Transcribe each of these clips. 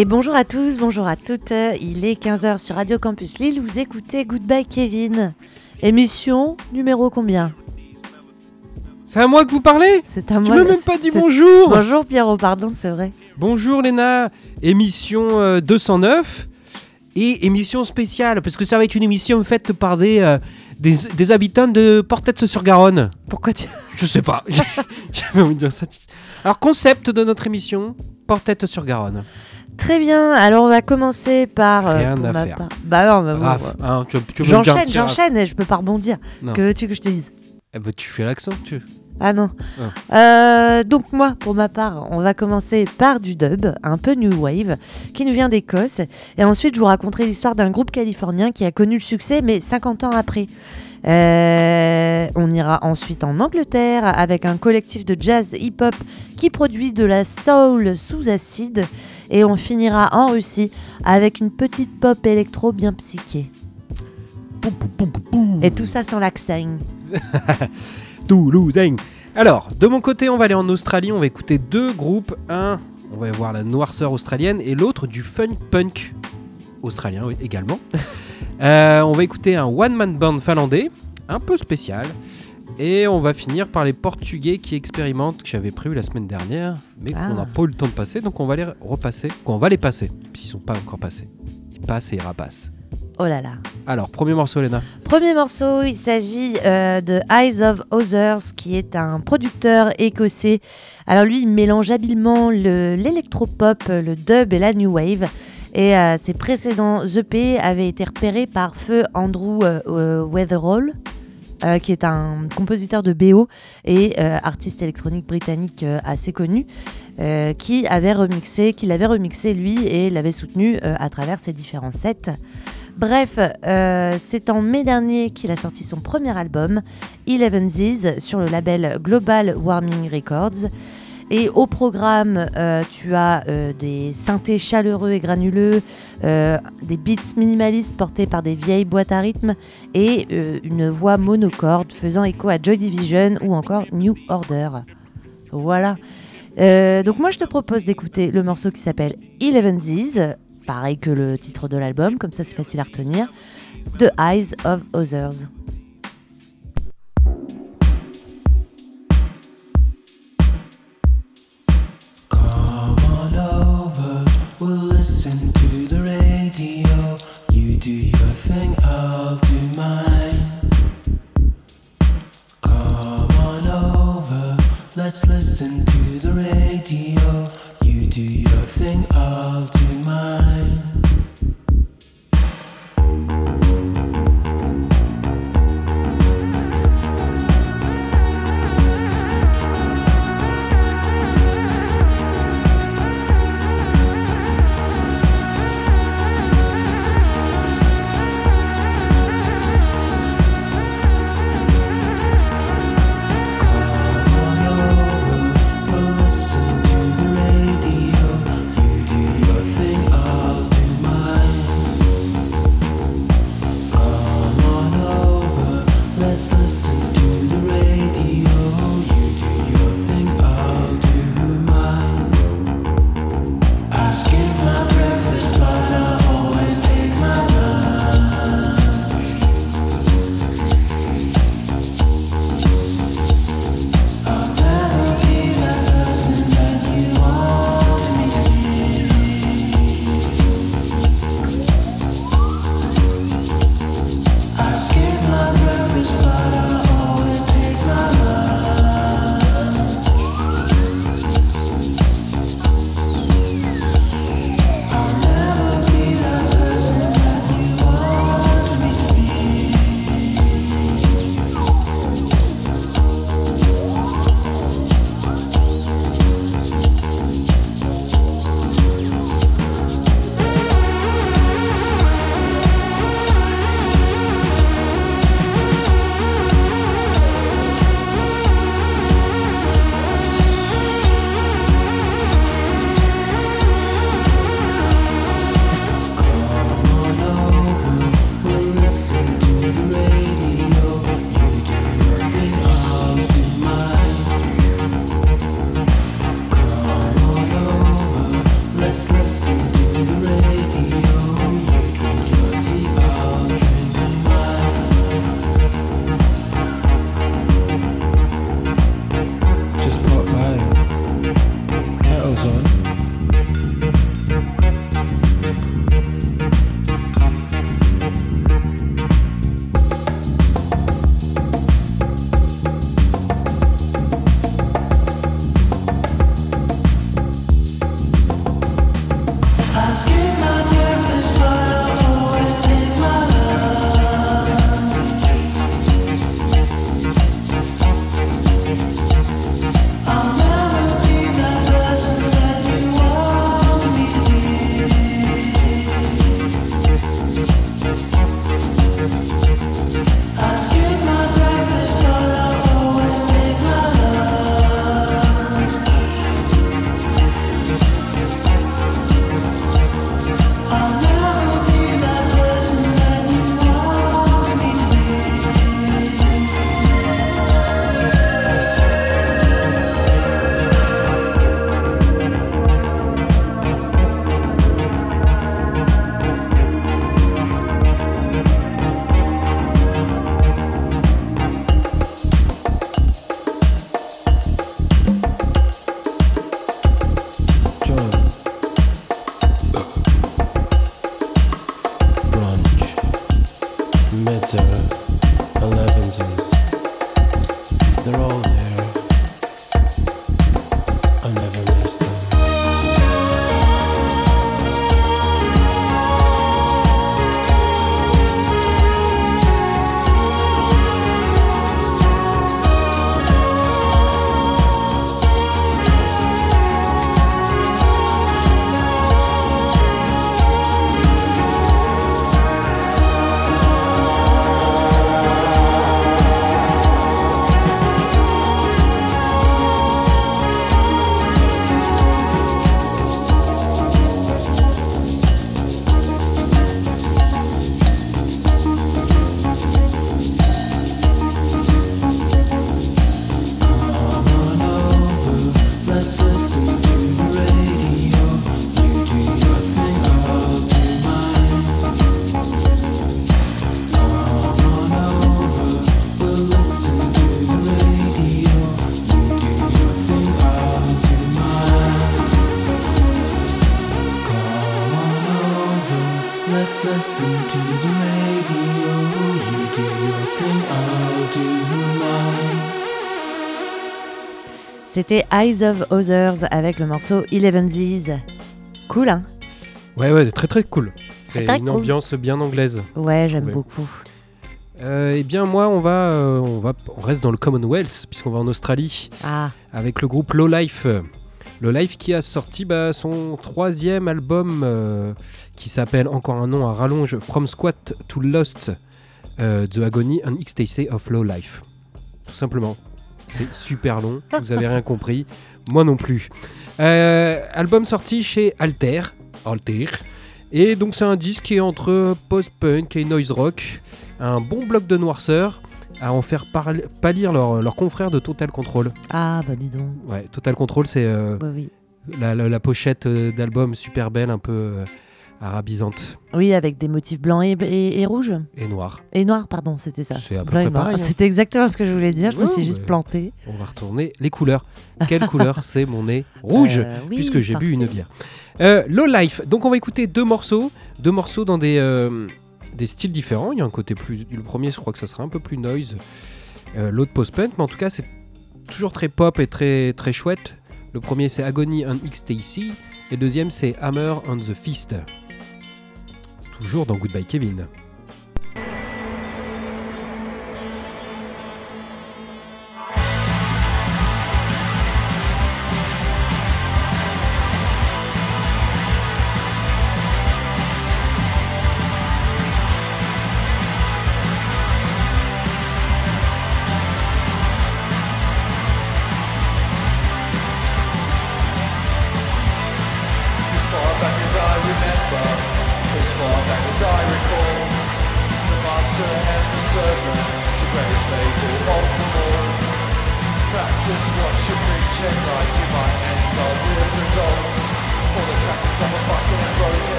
Et bonjour à tous, bonjour à toutes. Il est 15h sur Radio Campus Lille. Vous écoutez Goodbye Kevin. Émission numéro combien? C'est à moi que vous parlez? C'est à Tu moi. m'as même pas dit bonjour Bonjour Pierrot, pardon, c'est vrai. Bonjour Léna, émission euh, 209 et émission spéciale parce que ça va être une émission faite par des, euh, des, des habitants de Portet-sur-Garonne. Pourquoi tu. Je sais pas, j'avais envie de dire ça. Alors concept de notre émission, Portet-sur-Garonne. Très bien, alors on va commencer par. euh, Rien pour à ma faire. part- Bah non, bah bon, Raph, ouais. hein, tu, tu veux me dire un J'enchaîne, j'enchaîne et je peux pas rebondir. Non. Que veux-tu que je te dise? Eh ben, tu fais l'accent, tu. Ah non. Euh, donc moi, pour ma part, on va commencer par du dub, un peu new wave, qui nous vient d'Écosse. Et ensuite, je vous raconterai l'histoire d'un groupe californien qui a connu le succès, mais 50 ans après. Euh, on ira ensuite en Angleterre avec un collectif de jazz hip-hop qui produit de la soul sous acide. Et on finira en Russie avec une petite pop électro bien psyché. Poum, poum, poum, poum, poum. Et tout ça sans l'accent. Toulousain. Alors, de mon côté, on va aller en Australie. On va écouter deux groupes. Un, on va voir la noirceur australienne et l'autre du funk punk australien oui, également. Euh, on va écouter un one-man band finlandais, un peu spécial. Et on va finir par les Portugais qui expérimentent, que j'avais prévu la semaine dernière, mais Ah. qu'on n'a pas eu le temps de passer. Donc on va les repasser, qu'on va les passer, puisqu'ils sont pas encore passés. Ils passent et ils rapassent. Oh là là. Alors, premier morceau, Léna. Premier morceau, il s'agit euh, de Eyes of Others, qui est un producteur écossais. Alors lui, il mélange habilement le- l'électropop, le dub et la new wave. Et euh, ses précédents EP avaient été repérés par feu Andrew euh, euh, Weatherall, qui est un compositeur de BO et artiste électronique britannique assez connu, qui qui l'avait remixé lui et l'avait soutenu à travers ses différents sets. Bref, c'est en mai dernier qu'il a sorti son premier album, Eleven Z's, sur le label Global Warming Records. Et au programme, euh, tu as euh, des synthés chaleureux et granuleux, euh, des beats minimalistes portés par des vieilles boîtes à rythme et une voix monocorde faisant écho à Joy Division ou encore New Order. Voilà. Donc moi je te propose d'écouter le morceau qui s'appelle Eleven Z's, pareil que le titre de l'album, comme ça c'est facile à retenir, The Eyes of Others. Listen to the radio. You do your thing, I'll do mine. C'était Eyes of Others avec le morceau Elevensies. Cool, hein? Ouais, ouais, très très cool. C'est une cool. ambiance bien anglaise. Ouais, j'aime Ouais. beaucoup. Euh, eh bien, moi, on va, euh, on va, on reste dans le Commonwealth puisqu'on va en Australie Ah, avec le groupe Low Life. Low Life qui a sorti bah, son troisième album euh, qui s'appelle encore un nom à rallonge From Squat to Lost, The Agony and Ecstasy of Low Life. Tout simplement. C'est super long, vous avez rien compris. Moi non plus. Euh, album sorti chez Alter. Alter. Et donc c'est un disque qui est entre post-punk et noise rock. Un bon bloc de noirceur à en faire pâlir leurs leur confrères de Total Control. ah bah dis donc. Ouais, Total Control, c'est euh, oui. la, la- la pochette euh, d'album super belle, un peu euh, arabisante Oui, avec des motifs blancs et, et- et rouges. et noire. Et noirs, pardon, c'était ça. C'est hein. C'était exactement ce que je voulais dire. Je me suis juste ouais. plantée. On va retourner les couleurs. Quelle couleur C'est mon nez rouge, Euh, oui, puisque j'ai bu une bière. Euh, Low Life. Donc on va écouter deux morceaux, deux morceaux dans des, euh, des styles différents. Il y a un côté plus. Le premier, je crois que ça sera un peu plus noise. L'autre post-punk, mais en tout cas, c'est toujours très pop et très, très chouette. Le premier, c'est Agony and Ecstasy. Et le deuxième, c'est Hammer on the Fist. Toujours dans Goodbye Kevin.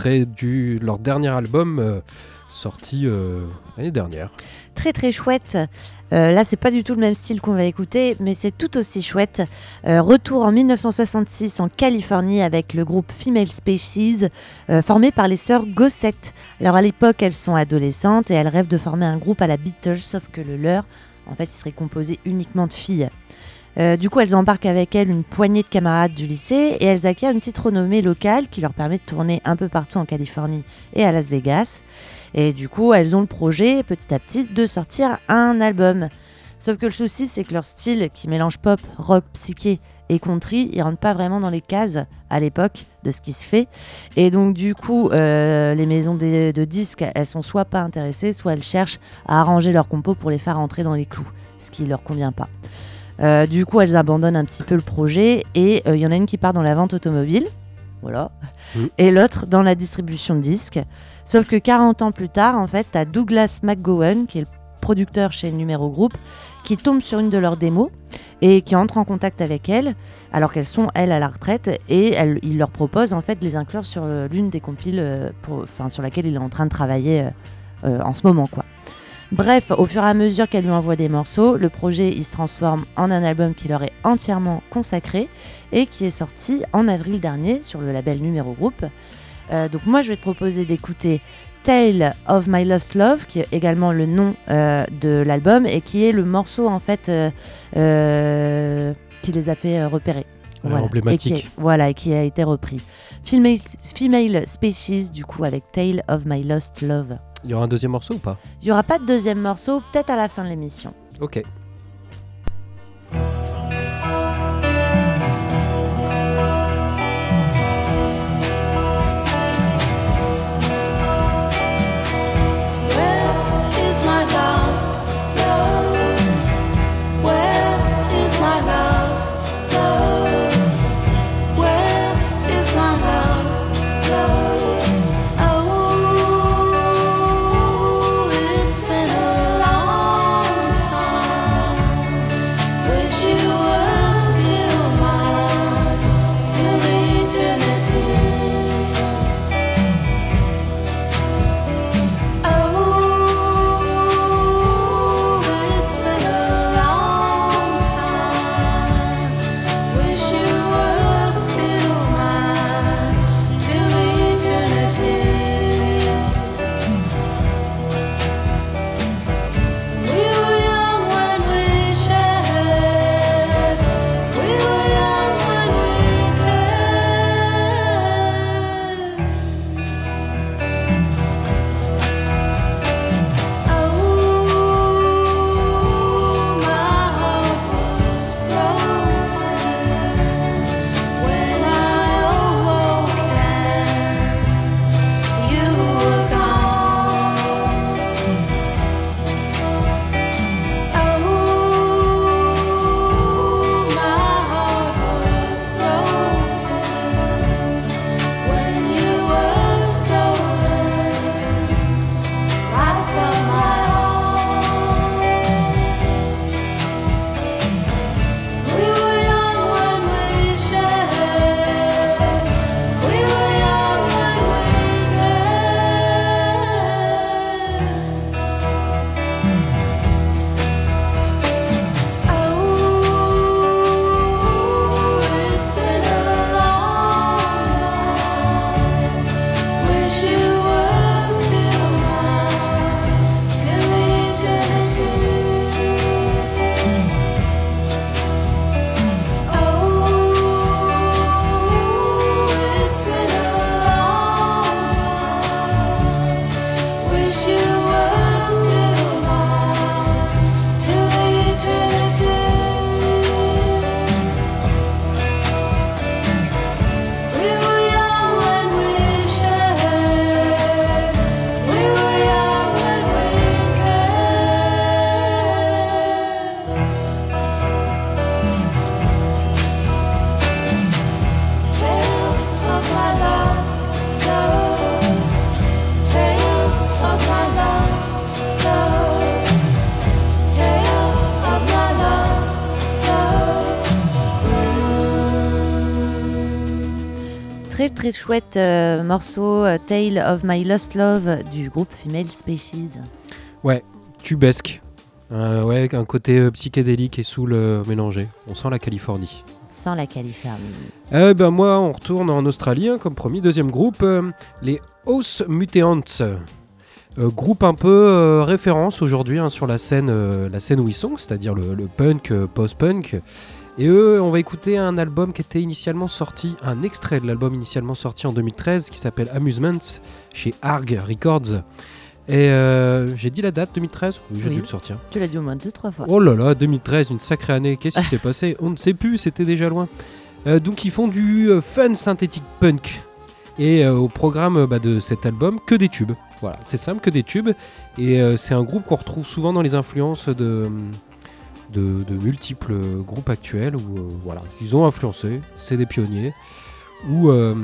extrait du leur dernier album euh, sorti euh, l'année dernière. Très très chouette. Euh, là, c'est pas du tout le même style qu'on va écouter, mais c'est tout aussi chouette. Euh, retour en 1966 en Californie avec le groupe Female Species, formé par les sœurs Gossett. Alors à l'époque, elles sont adolescentes et elles rêvent de former un groupe à la Beatles, sauf que le leur, en fait, serait composé uniquement de filles. Euh, du coup, elles embarquent avec elles une poignée de camarades du lycée et elles acquièrent une petite renommée locale qui leur permet de tourner un peu partout en Californie et à Las Vegas. Et du coup, elles ont le projet petit à petit de sortir un album. Sauf que le souci, c'est que leur style, qui mélange pop, rock, psyché et country, il rentre pas vraiment dans les cases à l'époque de ce qui se fait. Et donc, du coup, euh, les maisons de, disques, elles sont soit pas intéressées, soit elles cherchent à arranger leurs compos pour les faire rentrer dans les clous, ce qui leur convient pas. Euh, du coup, elles abandonnent un petit peu le projet et euh, il y en a une qui part dans la vente automobile, voilà, et l'autre dans la distribution de disques. Sauf que 40 ans plus tard, en fait, t'as Douglas McGowan, qui est le producteur chez Numéro Group, qui tombe sur une de leurs démos et qui entre en contact avec elles, alors qu'elles sont, elles, à la retraite, et elle, il leur propose, en fait, de les inclure sur euh, l'une des compiles euh, pour- sur laquelle il est en train de travailler euh, euh, en ce moment, quoi. Bref, au fur et à mesure qu'elle lui envoie des morceaux, le projet il se transforme en un album qui leur est entièrement consacré et qui est sorti en avril dernier sur le label Numéro Group. Euh, donc moi je vais te proposer d'écouter Tale of My Lost Love, qui est également le nom euh, de l'album et qui est le morceau en fait euh, qui les a fait repérer. Ouais, Et qui, emblématique. voilà, et qui a été repris. Female, Female Species, du coup, avec Tale of My Lost Love. Il y aura un deuxième morceau ou pas? Il n'y aura pas de deuxième morceau, peut-être à la fin de l'émission. Ok. Très très chouette euh, morceau euh, Tale of My Lost Love du groupe Female Species. Ouais, tubesque. Euh, ouais, un côté euh, psychédélique et soul mélangé. On sent la Californie. Sans la Californie. Euh, ben moi, on retourne en Australie, hein, comme promis, deuxième groupe, les Muteants. Euh, groupe un peu référence aujourd'hui hein, sur la scène, la scène où ils sont, c'est-à-dire le, le punk, post-punk. Et eux, on va écouter un album qui était initialement sorti, un extrait de l'album initialement sorti en 2013 qui s'appelle Amusement chez Arg Records. Et euh, j'ai dit la date 2013 Oui, j'ai Oui. dû le sortir. Tu l'as dit au moins deux, trois fois. Oh là là, 2013, une sacrée année. Qu'est-ce qui s'est passé On ne sait plus, c'était déjà loin. Euh, donc ils font du euh, fun synthétique punk. Et au programme bah, de cet album, que des tubes. Voilà, c'est simple, que des tubes. Et c'est un groupe qu'on retrouve souvent dans les influences de, de, de multiples groupes actuels où euh, voilà, ils ont influencé, c'est des pionniers. Ou euh,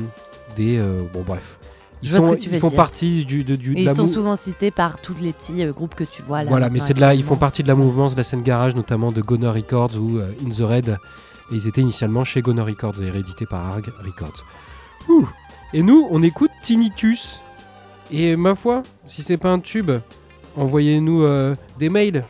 des... euh, bon bref. Ils, sont, font dire. partie du, de, du, de Et la ils sont souvent cités par tous les petits euh, groupes que tu vois là. voilà, mais c'est de là, ils font partie de la mouvement de la scène garage, notamment de Goner Records ou euh, In the Red. Et ils étaient initialement chez Goner Records et réédités par Arg Records. Ouh. Et nous, on écoute Tinnitus. Et ma foi, si c'est pas un tube, envoyez-nous euh, des mails.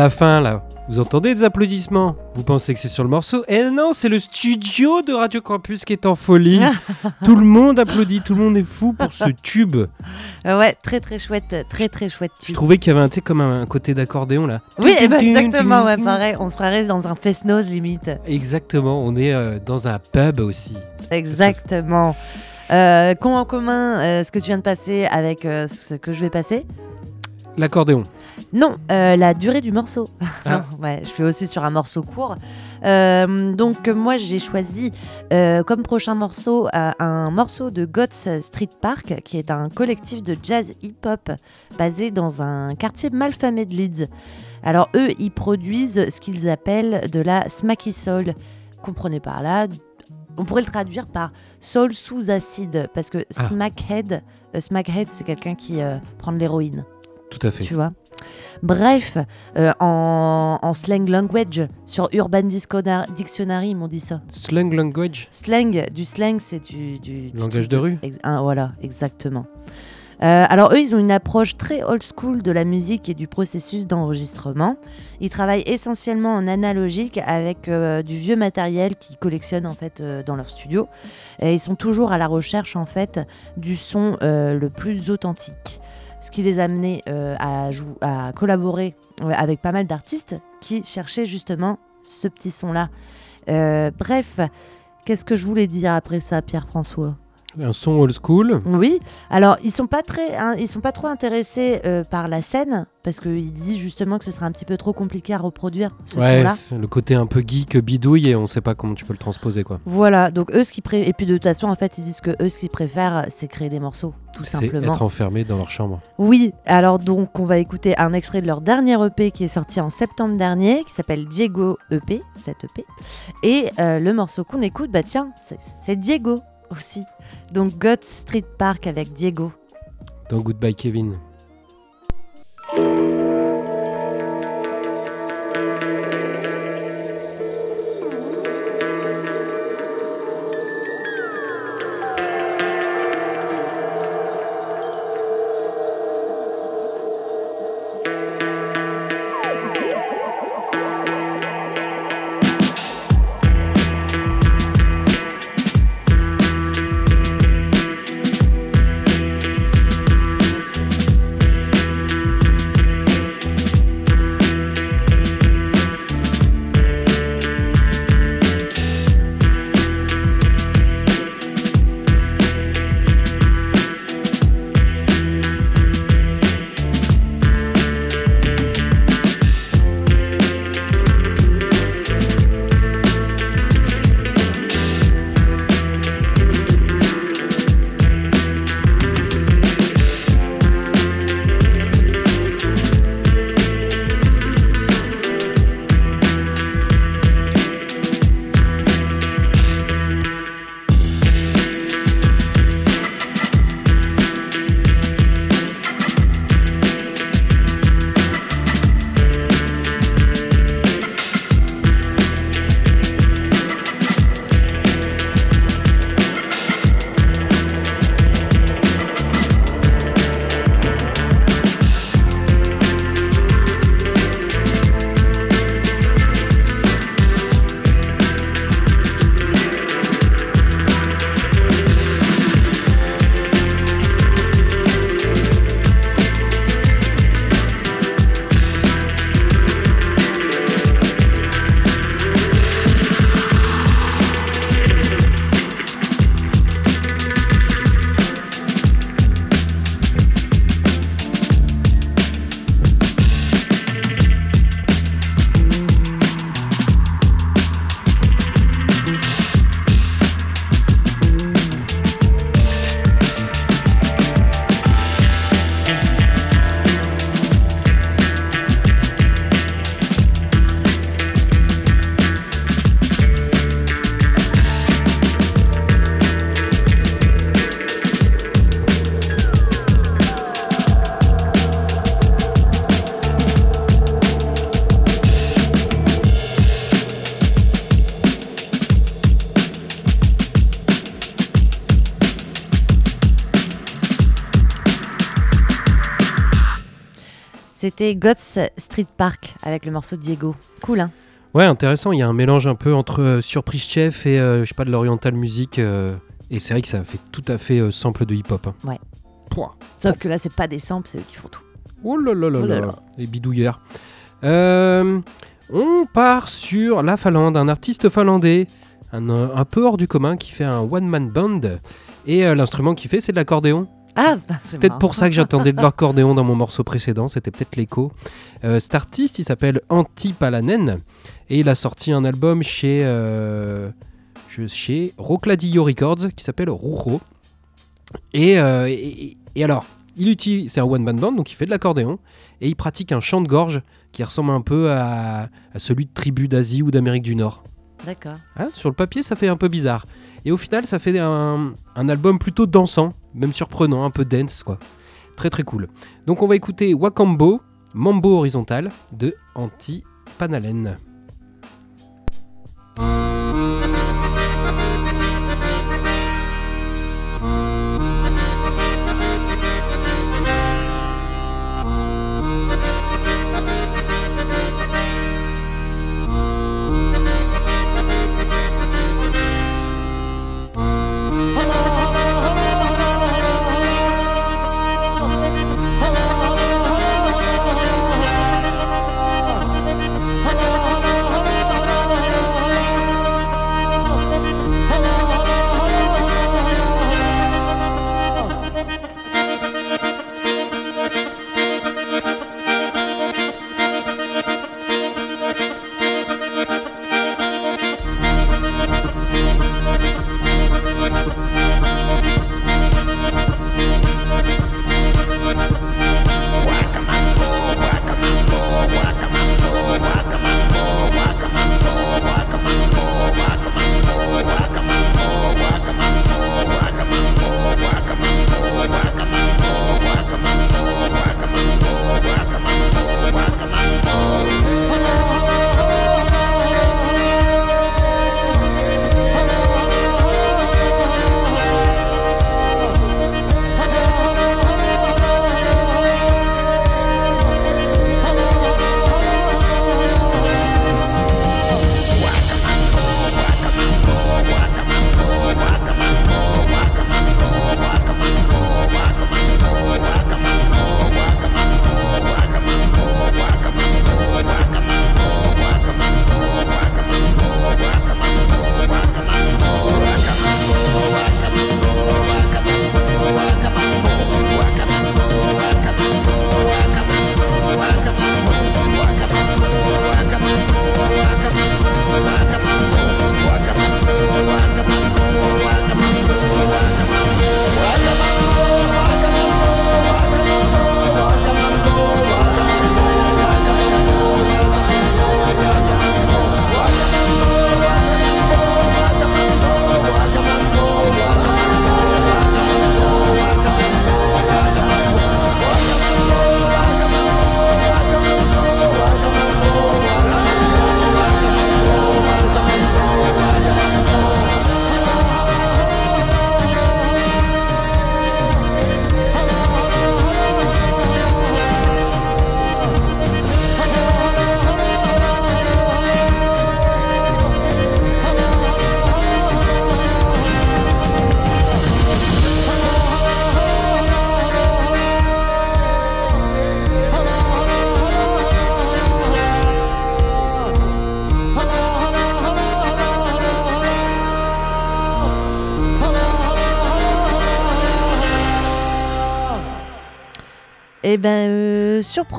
La fin, là, vous entendez des applaudissements? Vous pensez que c'est sur le morceau? Eh non, c'est le studio de Radio Campus qui est en folie. tout le monde applaudit, tout le monde est fou pour ce tube. Euh, ouais, très très chouette, très très chouette. Je tube. trouvais qu'il y avait un, comme un, un côté d'accordéon là. Oui, eh ben, exactement, ouais, pareil. On se croirait dans un fest-noz limite. Exactement, on est euh, dans un pub aussi. Exactement. Euh, qu'ont en commun euh, ce que tu viens de passer avec ce que je vais passer? L'accordéon. Non, euh, la durée du morceau. Ah. ouais, je fais aussi sur un morceau court. Euh, donc moi j'ai choisi euh, comme prochain morceau un morceau de Gots Street Park, qui est un collectif de jazz hip-hop basé dans un quartier malfamé de Leeds. Alors eux, ils produisent ce qu'ils appellent de la smacky soul. Comprenez par là, on pourrait le traduire par soul sous acide, parce que Ah. smackhead, euh, smackhead c'est quelqu'un qui euh, prend de l'héroïne. Tout à fait. tu vois? Bref, euh, en, en slang language, sur Urban Dictionary, ils m'ont dit ça. Slang language Slang, du slang, c'est du, du- du Langage de rue Ex- ah, Voilà, exactement. Euh, alors eux, ils ont une approche très old school de la musique et du processus d'enregistrement. Ils travaillent essentiellement en analogique avec euh, du vieux matériel qu'ils collectionnent en fait euh, dans leur studio. Et ils sont toujours à la recherche en fait du son le plus authentique. Ce qui les a amenés euh, à collaborer euh, avec pas mal d'artistes qui cherchaient justement ce petit son-là. Euh, bref, qu'est-ce que je voulais dire après ça, Pierre-François? Un son old school. oui, alors ils sont pas très, hein, ils sont pas trop intéressés euh, par la scène parce qu'ils disent justement que ce serait un petit peu trop compliqué à reproduire ce Ouais, son-là. le côté un peu geek bidouille et on sait pas comment tu peux le transposer quoi. Voilà, donc eux ce pré... et puis de toute façon en fait ils disent que eux ce qu'ils préfèrent c'est créer des morceaux tout C'est simplement. être enfermé dans leur chambre. Oui, alors donc on va écouter un extrait de leur dernier EP qui est sorti en septembre dernier qui s'appelle Diego EP, cet EP. Et euh, le morceau qu'on écoute, bah tiens, c'est Diego aussi. Donc God Street Park avec Diego. Dans Goodbye Kevin. C'était Gods Street Park avec le morceau Diego. Cool, hein? Ouais, intéressant. Il y a un mélange un peu entre euh, Surprise Chef et euh, je sais pas de l'oriental music. euh, et c'est vrai que ça fait tout à fait euh, sample de hip-hop. hein. Ouais. Pouah. Sauf que là, c'est pas des samples, c'est eux qui font tout. Oh là là là Oh là là. Les bidouilleurs. Euh, on part sur la Finlande, un artiste finlandais, un, euh, un peu hors du commun, qui fait un one-man band. Et l'instrument qu'il fait, c'est de l'accordéon. Ah, bah, c'est Peut-être pour ça que j'attendais de l'accordéon dans mon morceau précédent, c'était peut-être l'écho. Euh, cet artiste, il s'appelle Antti Palanen et il a sorti un album chez, euh, chez Rocladio Records qui s'appelle Roujo. Et, euh, et- alors, il utilise, c'est un one man band, donc il fait de l'accordéon et il pratique un chant de gorge qui ressemble un peu à, à celui de tribus d'Asie ou d'Amérique du Nord. D'accord. Hein, sur le papier, ça fait un peu bizarre. Et au final, ça fait un, un album plutôt dansant, même surprenant, un peu dance, quoi. Très très cool. Donc on va écouter Wakambo, Mambo horizontal de Anti Panalen.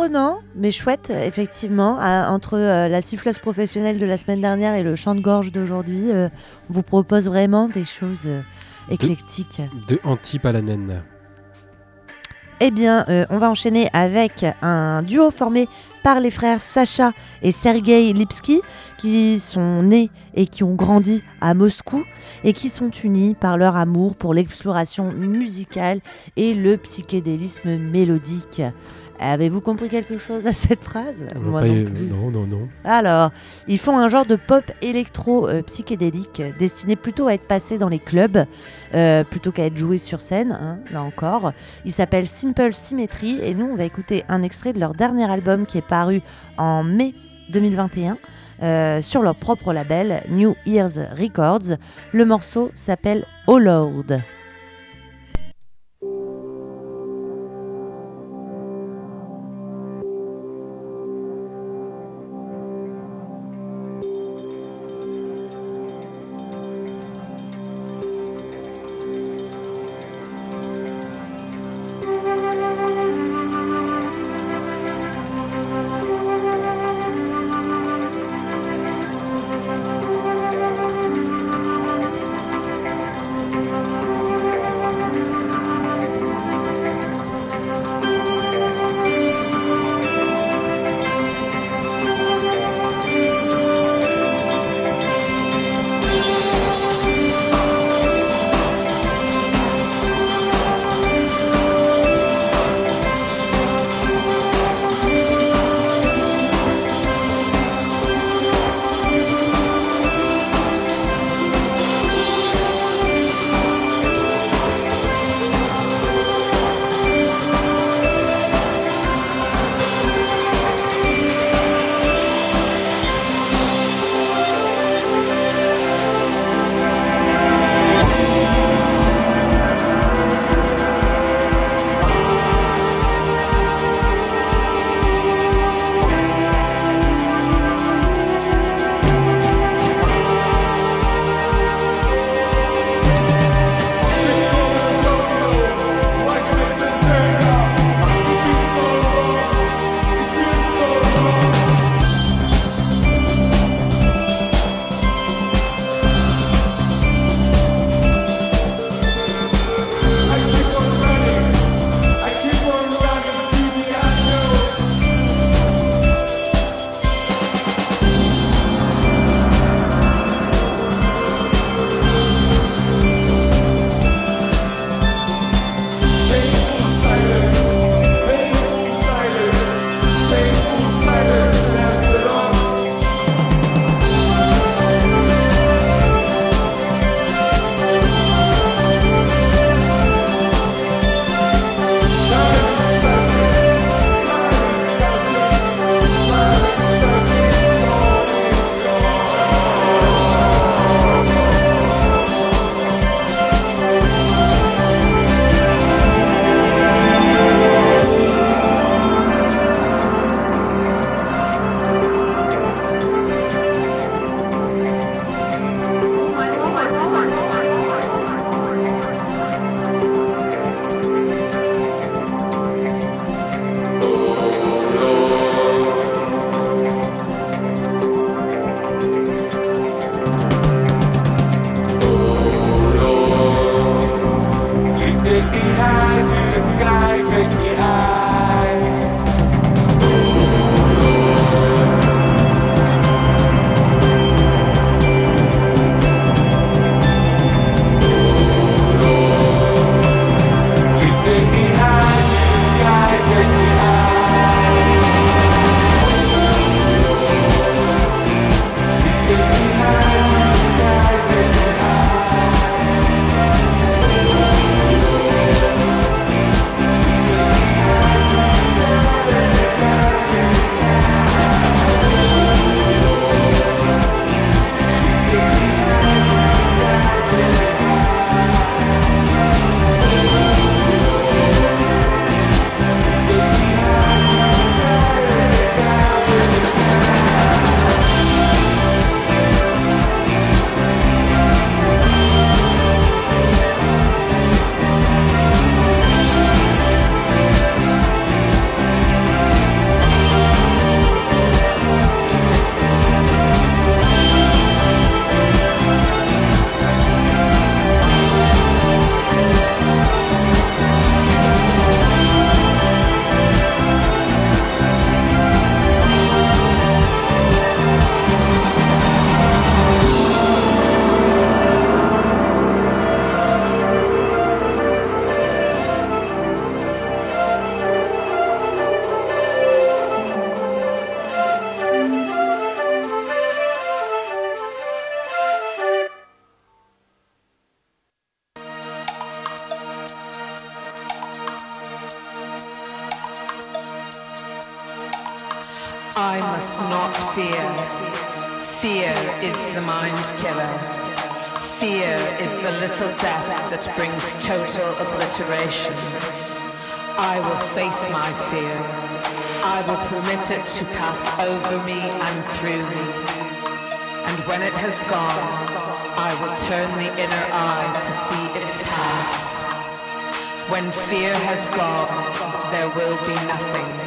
Surprenant, mais chouette, effectivement. À- entre euh, la siffleuse professionnelle de la semaine dernière et le chant de gorge d'aujourd'hui, euh, on vous propose vraiment des choses euh, éclectiques. De Anti Palanen. Eh bien, on va enchaîner avec un duo formé par les frères Sacha et Sergei Lipski, qui sont nés et qui ont grandi à Moscou et qui sont unis par leur amour pour l'exploration musicale et le psychédélisme mélodique. Avez-vous compris quelque chose à cette phrase? Non, Moi pas- non plus. non, non, non. Alors, ils font un genre de pop électro euh, euh, destiné plutôt à être passé dans les clubs euh, plutôt qu'à être joué sur scène, hein, là encore. Il s'appelle Simple Symmetry et nous on va écouter un extrait de leur dernier album qui est paru en mai 2021 euh, sur leur propre label New Ears Records. Le morceau s'appelle Oh Lord. Permit it to pass over me and through me. And when it has gone, I will turn the inner eye to see its path. When fear has gone, there will be nothing.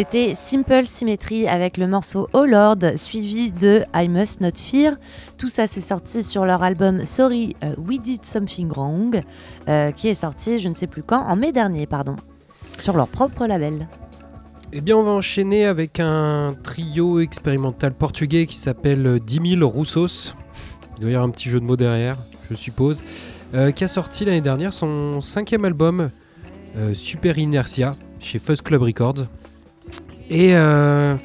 C'était Simple Symmetry avec le morceau Oh Lord, suivi de I Must Not Fear. Tout ça, c'est sorti sur leur album Sorry, euh, We Did Something Wrong, euh, qui est sorti, je ne sais plus quand, en mai dernier, pardon, sur leur propre label. Eh bien, on va enchaîner avec un trio expérimental portugais qui s'appelle euh, 10 000 Roussos. Il doit y avoir un petit jeu de mots derrière, je suppose. Euh, qui a sorti l'année dernière son cinquième album, euh, Super Inertia, chez Fuzz Club Records. Et euh,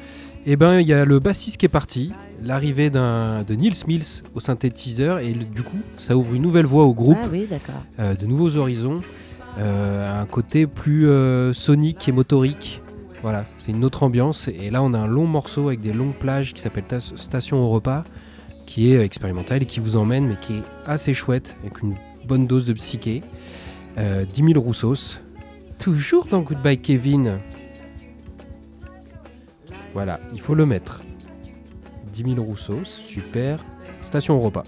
eh ben, il y a le bassiste qui est parti, l'arrivée d'un- de Nils Mills au synthétiseur, et le- du coup, ça ouvre une nouvelle voie au groupe Ah oui, euh, de nouveaux horizons, euh, un côté plus sonique et motorique. Voilà, c'est une autre ambiance. Et là, on a un long morceau avec des longues plages qui s'appelle Station au repas, qui est expérimental et qui vous emmène, mais qui est assez chouette, avec une bonne dose de psyché. Euh, 10 000 Roussos, toujours dans Goodbye Kevin. Voilà, il faut le mettre. 10 000 Roussos, super. Station au repas.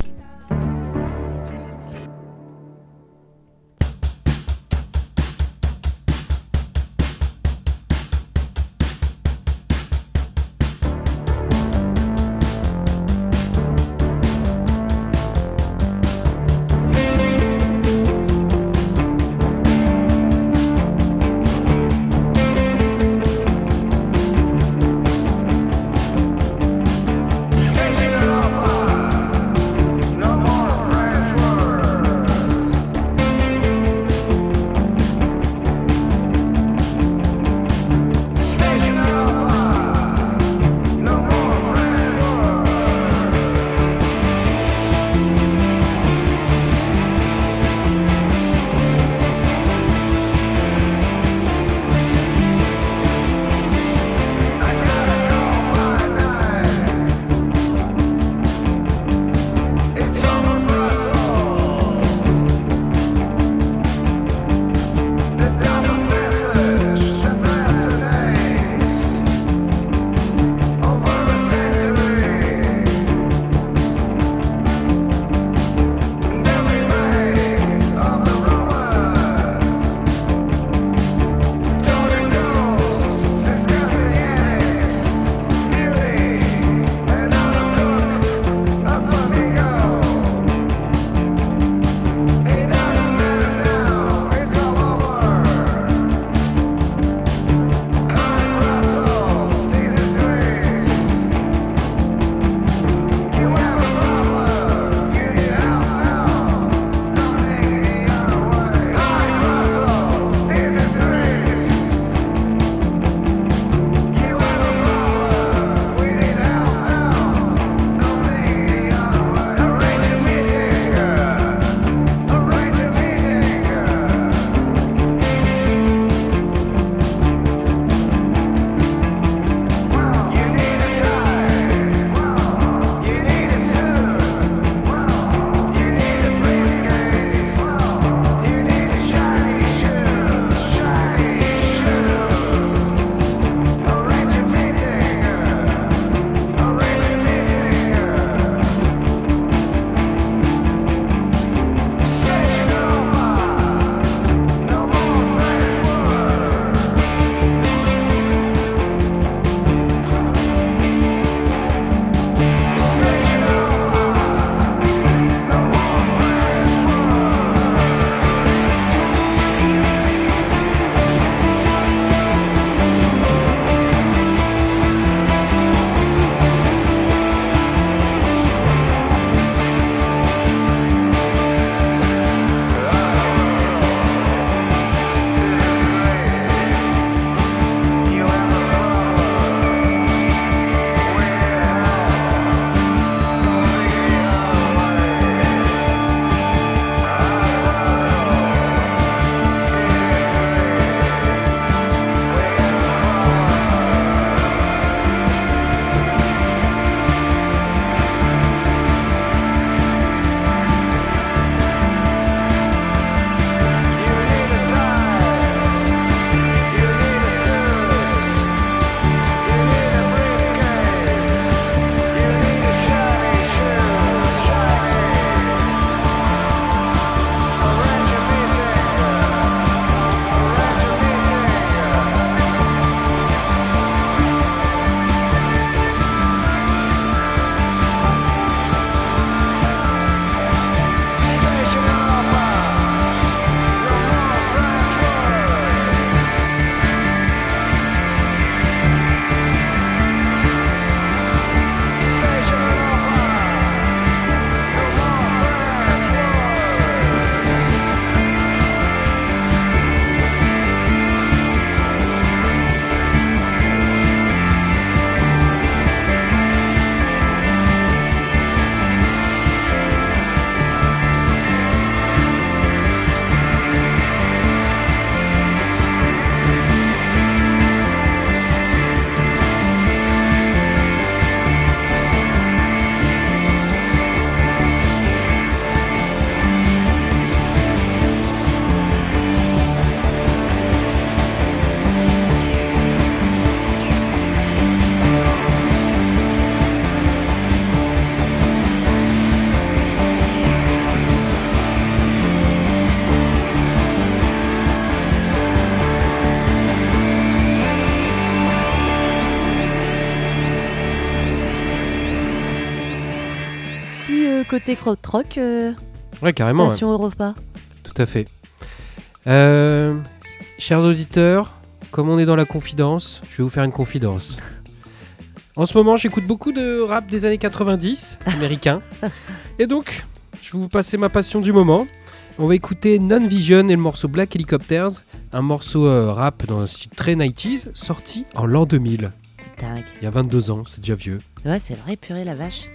Côté krautrock, euh, Ouais, carrément. ouais. station Europa. Tout à fait. Euh, chers auditeurs, comme on est dans la confidence, je vais vous faire une confidence. En ce moment, j'écoute beaucoup de rap des années 90, américain. et donc, je vais vous passer ma passion du moment. On va écouter Non Vision et le morceau Black Helicopters, un morceau euh, rap dans un style très 90s, sorti en l'an 2000, Dingue. il y a 22 ans, c'est déjà vieux. Ouais, c'est vrai, purée la vache.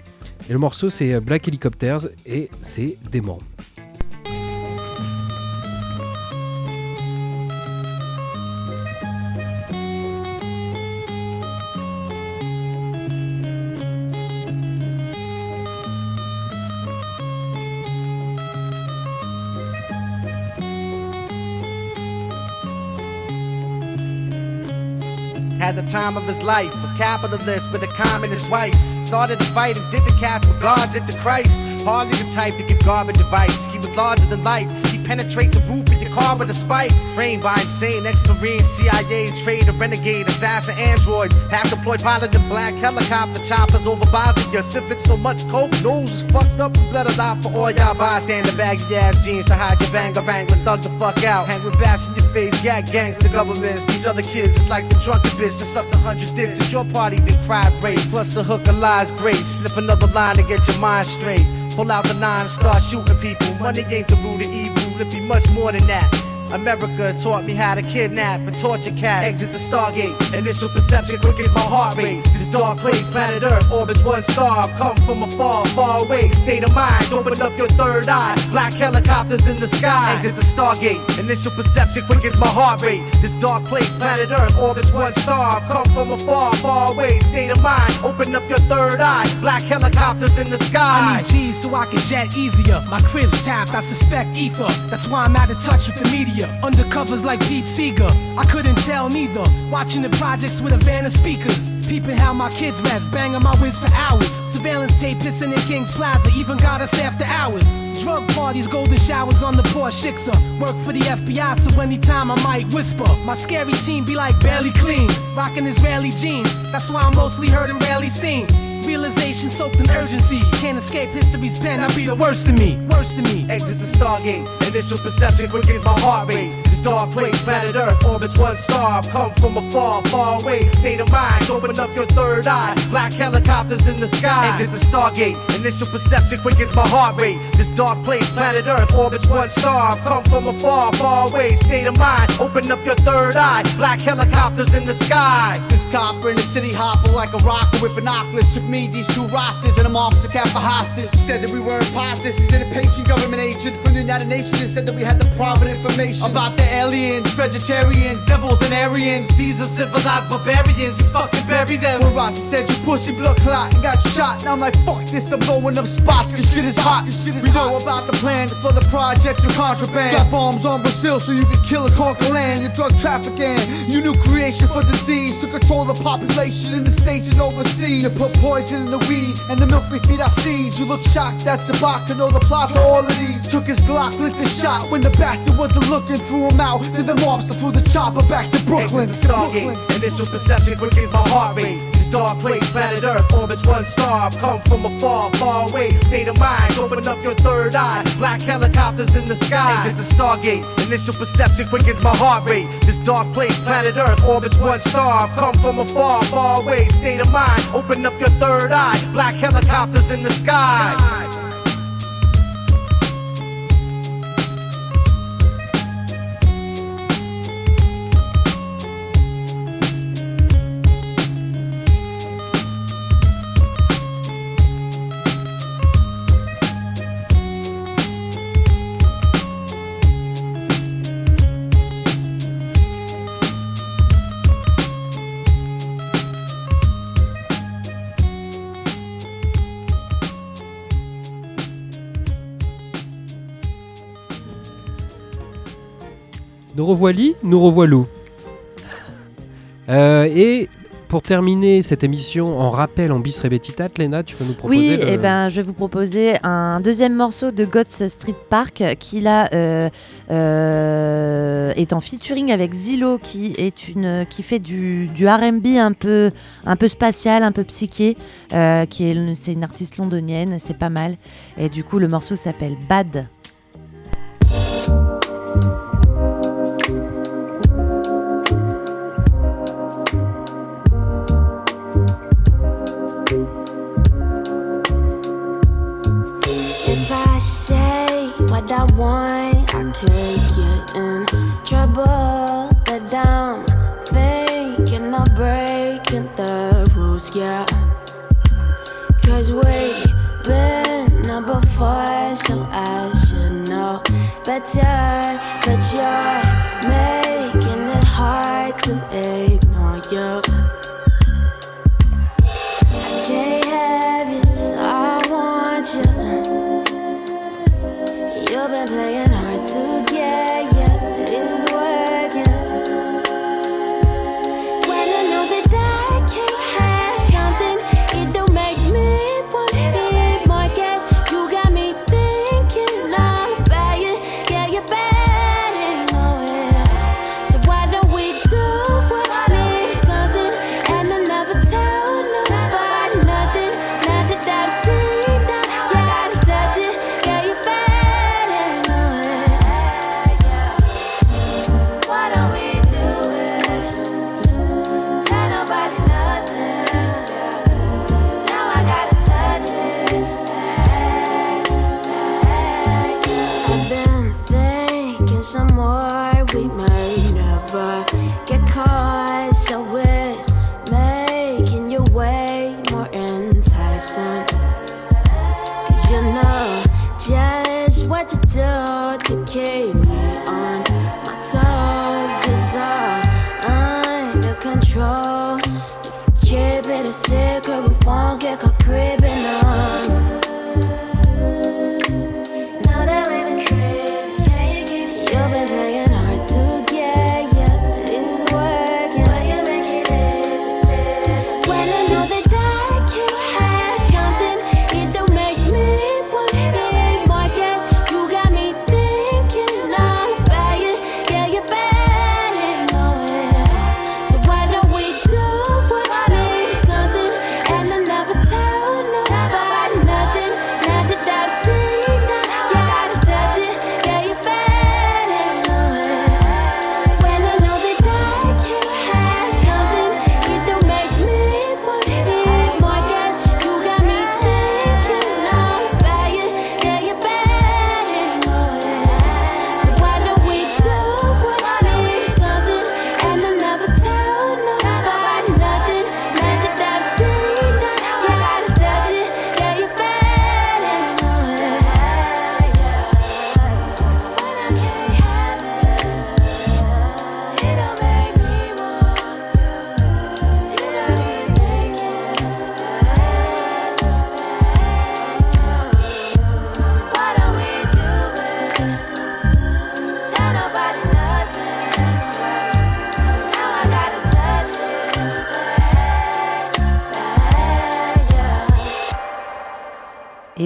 Et le morceau, c'est Black Helicopters et c'est dément. Had the time of his life, a capitalist with a communist wife. Started to fight and did the cats with God did the Christ. Hardly the type to give garbage advice. He was larger than life. Penetrate the roof of your car with a spike. Trained by insane ex-marine, CIA, trade, renegade, assassin, androids. Half deployed pilot in black helicopter choppers over Bosnia. Sniffing so much coke, nose is fucked up and a lot for all y'all bystander. Baggy ass jeans to hide your banger wrangling, thug the fuck out. Hang with bash in your face, gag gangs, the governments. These other kids, it's like the drunken bitch that sucked a hundred dicks at your party, then cried rape. Plus the hooker lies great. Slip another line to get your mind straight. Pull out the nine and start shooting people. Money ain't the root of evil, it be much more than that. America taught me how to kidnap and torture cats. Exit the Stargate. Initial perception quick as my heart rate. This dark place, planet Earth, orbits one star. I've Come from afar, far away. State of mind, open up your third eye. Black helicopters in the sky. Exit the Stargate. Initial perception quick as my heart rate. This dark place, planet Earth, orbits one star. I've Come from afar, far away. State of mind, open up your third eye. Black helicopters in the sky. I need G's so I can jet easier. My crib's tapped, I suspect ether. That's why I'm out of touch with the media. Undercovers like Pete Seeger. I couldn't tell neither. Watching the projects with a van of speakers. Peeping how my kids rest, banging my whiz for hours. Surveillance tape pissing in King's Plaza, even got us after hours. Drug parties, golden showers on the poor Shixer. Work for the FBI, so anytime I might whisper. My scary team be like barely clean, rocking Israeli jeans. That's why I'm mostly heard and rarely seen. Realization soaked in urgency. Can't escape history's pen. I be the worst of me, worst of me. Exit the Stargate. Initial perception quick as my heart rate. This dark place, planet Earth, orbits one star. Come from afar, far away. State of mind, open up your third eye. Black helicopters in the sky. Exit the Stargate. Initial perception quickens my heart rate. This dark place, planet Earth, orbits one star. Come from afar, far away. State of mind, open up your third eye. Black helicopters in the sky. This copper in the city hopper like a rocker with binoculars took me these two rosters and I'm officer kept for hostage. Said that we were imposters. He's an impatient government agent from the United Nations and said that we had the private information about the aliens, vegetarians, devils, and Aryans. These are civilized barbarians. We fucking bury them. When Rossi said you pussy blood clot and got shot, and I'm like, fuck this, I'm blowing up spots, cause shit is hot. Shit is we know about the plan for the projects with contraband. Drop bombs on Brazil so you can kill and conquer land. Your drug trafficking, you new creation for disease to control the population in the states and overseas. You put poison in the weed and the milk we feed our seeds. You look shocked, that's a block. to know the plot for all of these. Took his Glock, lit the shot when the bastard wasn't looking, threw him out. Then the mobster flew the chopper back to Brooklyn. Exit the Stargate. Initial perception quick as my heart rate. This dark place, planet Earth, orbits one star. Come from afar, far away. State of mind, open up your third eye. Black helicopters in the sky. Exit the Stargate. Initial perception quick as my heart rate. This dark place, planet Earth, orbits one star. Come from afar, far away. State of mind, open up your third eye. Black helicopters in the sky. Nous revoilà, nous revoilou. Euh, et pour terminer cette émission en rappel en bis repetitat, Léna, tu peux nous proposer Oui, le- eh ben, je vais vous proposer un deuxième morceau de Gods Street Park qui là euh, euh, est en featuring avec Zillow qui est une qui fait du, du R&B un peu un peu spatial, un peu psyché, euh, qui est c'est une artiste londonienne, c'est pas mal. Et du coup le morceau s'appelle Bad. What I want, I could get in trouble. But I'm thinking of breaking the rules, yeah. Cause we've been number four, so I should know better. But you're making it hard to ignore you.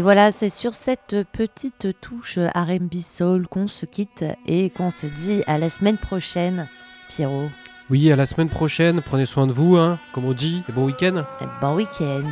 Voilà, c'est sur cette petite touche R&B soul qu'on se quitte et qu'on se dit à la semaine prochaine, Pierrot. Oui, à la semaine prochaine. Prenez soin de vous, hein, comme on dit. Et bon week-end. Et bon week-end.